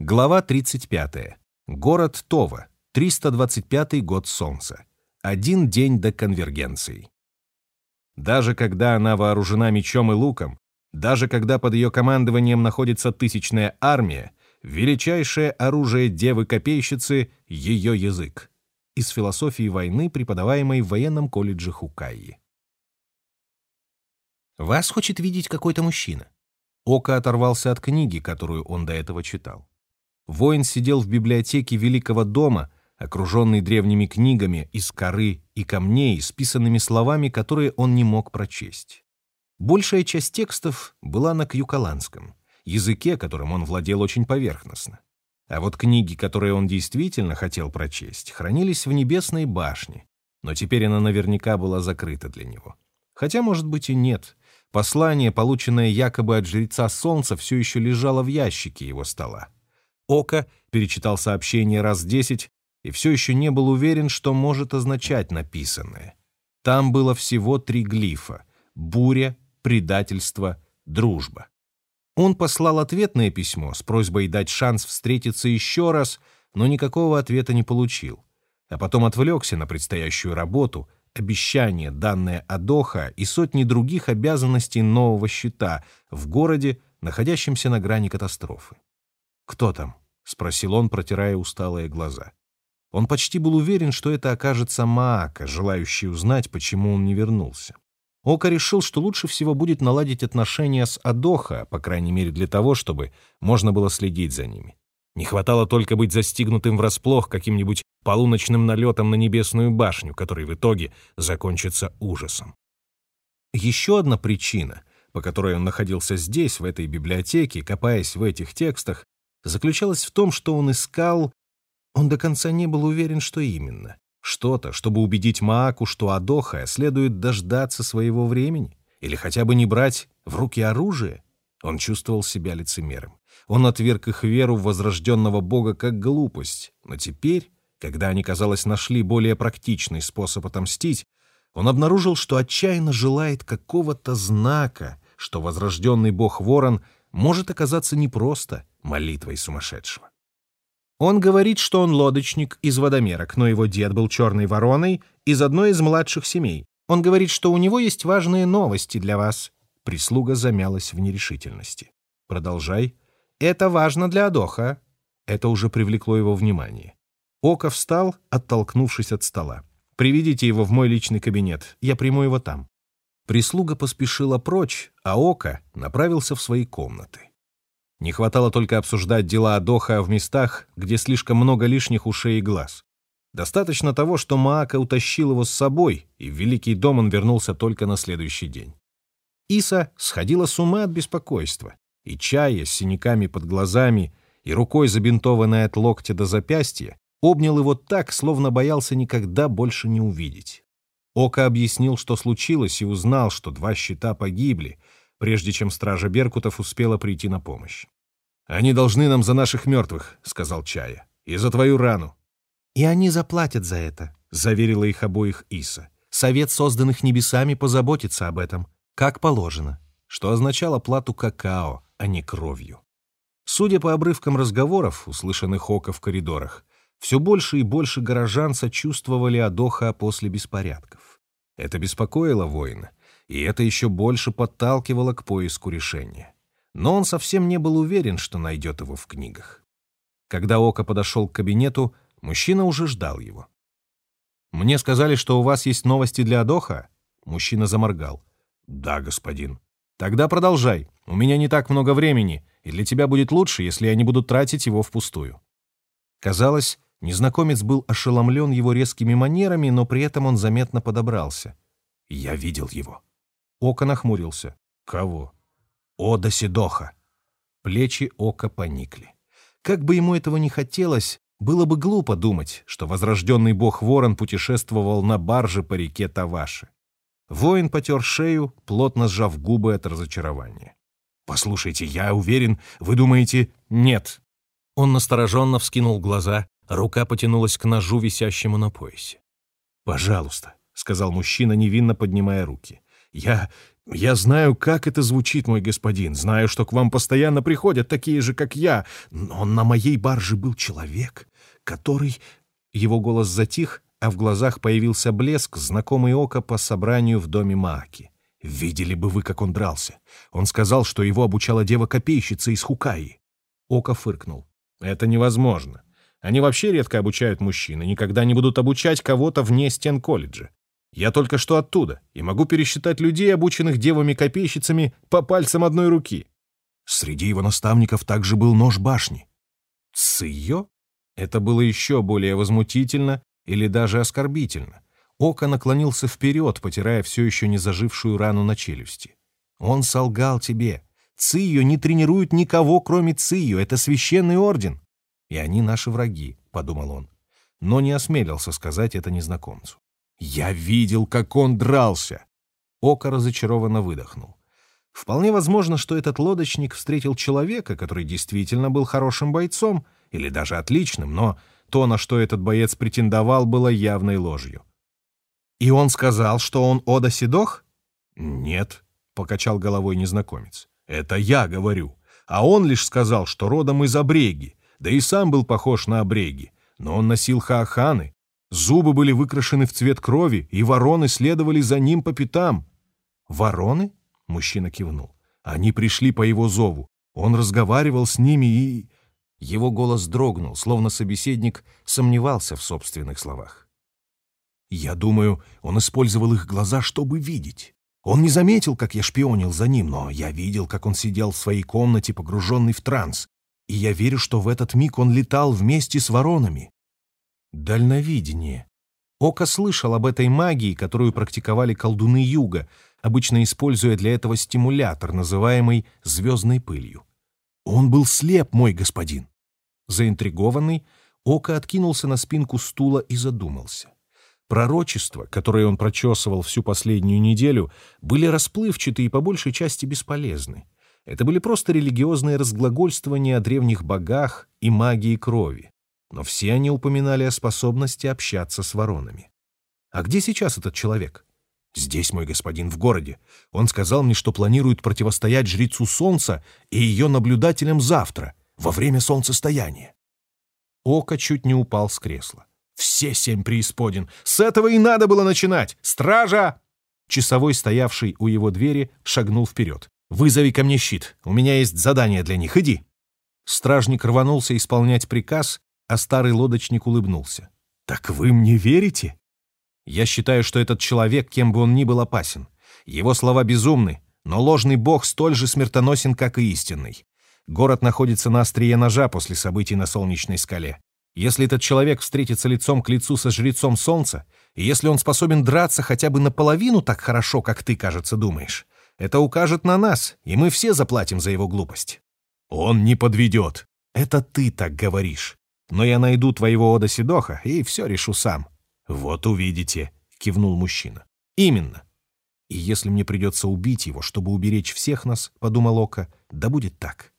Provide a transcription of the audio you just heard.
Глава 35. Город Това. 325 год Солнца. Один день до конвергенции. Даже когда она вооружена мечом и луком, даже когда под ее командованием находится тысячная армия, величайшее оружие девы-копейщицы — ее язык. Из философии войны, преподаваемой в военном колледже Хукайи. «Вас хочет видеть какой-то мужчина». Ока оторвался от книги, которую он до этого читал. Воин сидел в библиотеке Великого дома, окруженный древними книгами из коры и камней, списанными словами, которые он не мог прочесть. Большая часть текстов была на кьюкаланском, языке, которым он владел очень поверхностно. А вот книги, которые он действительно хотел прочесть, хранились в небесной башне, но теперь она наверняка была закрыта для него. Хотя, может быть, и нет. Послание, полученное якобы от жреца солнца, все еще лежало в ящике его стола. Око перечитал сообщение раз десять и все еще не был уверен, что может означать написанное. Там было всего три глифа — буря, предательство, дружба. Он послал ответное письмо с просьбой дать шанс встретиться еще раз, но никакого ответа не получил. А потом отвлекся на предстоящую работу, обещание, данное Адоха и сотни других обязанностей нового счета в городе, находящемся на грани катастрофы. «Кто там?» — спросил он, протирая усталые глаза. Он почти был уверен, что это окажется Маака, желающий узнать, почему он не вернулся. Ока решил, что лучше всего будет наладить отношения с Адоха, по крайней мере для того, чтобы можно было следить за ними. Не хватало только быть застигнутым врасплох каким-нибудь полуночным налетом на небесную башню, который в итоге закончится ужасом. Еще одна причина, по которой он находился здесь, в этой библиотеке, копаясь в этих текстах, заключалась в том, что он искал... Он до конца не был уверен, что именно. Что-то, чтобы убедить Мааку, что Адоха следует дождаться своего времени или хотя бы не брать в руки оружие. Он чувствовал себя лицемером. Он отверг их веру в возрожденного Бога как глупость. Но теперь, когда они, казалось, нашли более практичный способ отомстить, он обнаружил, что отчаянно желает какого-то знака, что возрожденный Бог Ворон может оказаться не просто молитвой сумасшедшего. Он говорит, что он лодочник из водомерок, но его дед был черной вороной из одной из младших семей. Он говорит, что у него есть важные новости для вас. Прислуга замялась в нерешительности. Продолжай. Это важно для Адоха. Это уже привлекло его внимание. Око встал, оттолкнувшись от стола. «Приведите его в мой личный кабинет. Я приму его там». Прислуга поспешила прочь, а Ока направился в свои комнаты. Не хватало только обсуждать дела Адоха в местах, где слишком много лишних ушей и глаз. Достаточно того, что Маака утащил его с собой, и в Великий дом он вернулся только на следующий день. Иса сходила с ума от беспокойства, и Чая с синяками под глазами и рукой, забинтованной от локтя до запястья, обнял его так, словно боялся никогда больше не увидеть. Ока объяснил, что случилось, и узнал, что два щита погибли, прежде чем стража Беркутов успела прийти на помощь. «Они должны нам за наших мертвых», — сказал Чая, — «и за твою рану». «И они заплатят за это», — заверила их обоих Иса. «Совет созданных небесами позаботится об этом, как положено», что означало плату какао, а не кровью. Судя по обрывкам разговоров, услышанных Ока в коридорах, все больше и больше горожан сочувствовали Адоха после беспорядков. Это беспокоило воина, и это еще больше подталкивало к поиску решения. Но он совсем не был уверен, что найдет его в книгах. Когда Ока подошел к кабинету, мужчина уже ждал его. «Мне сказали, что у вас есть новости для Адоха?» Мужчина заморгал. «Да, господин». «Тогда продолжай. У меня не так много времени, и для тебя будет лучше, если я не буду тратить его впустую». Казалось, незнакомец был ошеломлен его резкими манерами, но при этом он заметно подобрался. «Я видел его». Ока нахмурился. Кого? Ода Седоха. Плечи Ока поникли. Как бы ему этого не хотелось, было бы глупо думать, что возрожденный бог Ворон путешествовал на барже по реке Таваши. Воин потер шею, плотно сжав губы от разочарования. «Послушайте, я уверен, вы думаете...» «Нет». Он настороженно вскинул глаза, рука потянулась к ножу, висящему на поясе. «Пожалуйста», — сказал мужчина, невинно поднимая руки. Я... Я знаю, как это звучит, мой господин, знаю, что к вам постоянно приходят такие же, как я, но на моей барже был человек, который...» Его голос затих, а в глазах появился блеск, знакомый око по собранию в доме Мааки. «Видели бы вы, как он дрался. Он сказал, что его обучала дева-копейщица из Хукаи». Око фыркнул. «Это невозможно. Они вообще редко обучают мужчин и никогда не будут обучать кого-то вне стен колледжа. Я только что оттуда и могу пересчитать людей, обученных девами-копейщицами, по пальцам одной руки. Среди его наставников также был нож башни. Цыё? Это было еще более возмутительно или даже оскорбительно. Око наклонился вперед, потирая все еще не зажившую рану на челюсти. «Он солгал тебе. Цию не тренируют никого, кроме Цию. Это священный орден. И они наши враги», — подумал он. Но не осмелился сказать это незнакомцу. «Я видел, как он дрался!» Око разочарованно выдохнул. Вполне возможно, что этот лодочник встретил человека, который действительно был хорошим бойцом, или даже отличным, но то, на что этот боец претендовал, было явной ложью. «И он сказал, что он Ода Седох?» «Нет», — покачал головой незнакомец. «Это я говорю. А он лишь сказал, что родом из Обреги, да и сам был похож на Обреги. Но он носил хааханы. Зубы были выкрашены в цвет крови, и вороны следовали за ним по пятам». «Вороны?» — мужчина кивнул. «Они пришли по его зову. Он разговаривал с ними и...» Его голос дрогнул, словно собеседник сомневался в собственных словах. Я думаю, он использовал их глаза, чтобы видеть. Он не заметил, как я шпионил за ним, но я видел, как он сидел в своей комнате, погруженный в транс, и я верю, что в этот миг он летал вместе с воронами. Дальновидение. Око слышал об этой магии, которую практиковали колдуны Юга, обычно используя для этого стимулятор, называемый звездной пылью. Он был слеп, мой господин. Заинтригованный, Око откинулся на спинку стула и задумался. Пророчества, которые он прочесывал всю последнюю неделю, были расплывчаты и по большей части бесполезны. Это были просто религиозные разглагольствования о древних богах и магии крови. Но все они упоминали о способности общаться с воронами. А где сейчас этот человек? Здесь, мой господин, в городе. Он сказал мне, что планирует противостоять жрицу солнца и ее наблюдателям завтра, во время солнцестояния. Око чуть не упал с кресла. Все семь преисподин. С этого и надо было начинать. Стража! Часовой, стоявший у его двери, шагнул вперед. «Вызови ко мне щит. У меня есть задание для них. Иди». Стражник рванулся исполнять приказ, а старый лодочник улыбнулся. «Так вы мне верите?» «Я считаю, что этот человек, кем бы он ни был, опасен. Его слова безумны, но ложный бог столь же смертоносен, как и истинный. Город находится на острие ножа после событий на Солнечной скале. Если этот человек встретится лицом к лицу со жрецом солнца, и если он способен драться хотя бы наполовину так хорошо, как ты, кажется, думаешь, это укажет на нас, и мы все заплатим за его глупость. Он не подведет. Это ты так говоришь. Но я найду твоего Ода Сидоха и все решу сам. Вот увидите, кивнул мужчина. Именно. И если мне придется убить его, чтобы уберечь всех нас, подумал Ока, да будет так.